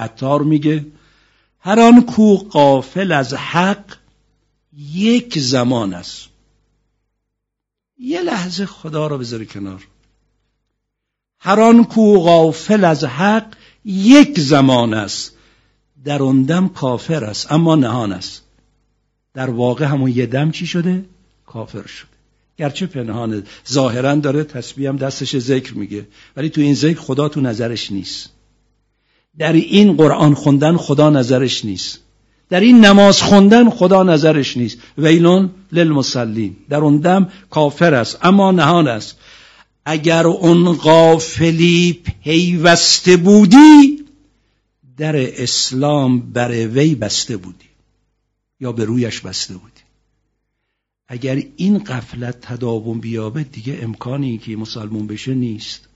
عطار میگه هر آن کو قافل از حق یک زمان است. یه لحظه خدا رو بذاره کنار. هر آن کو غافل از حق یک زمان است. در اون دم کافر است اما نهان است. در واقع همون یه دم چی شده؟ کافر شده. گرچه پنهانه ظاهرا داره تسبیح هم دستش ذکر میگه ولی تو این ذکر خدا تو نظرش نیست. در این قرآن خوندن خدا نظرش نیست. در این نماز خوندن خدا نظرش نیست. ویلون للمسلین در اون دم کافر است اما نهان است. اگر اون غافلی پیوسته بودی در اسلام بر وی بسته بودی یا به رویش بسته بودی. اگر این قفلت تداوم بیابه دیگه امکانی که مسلمون بشه نیست.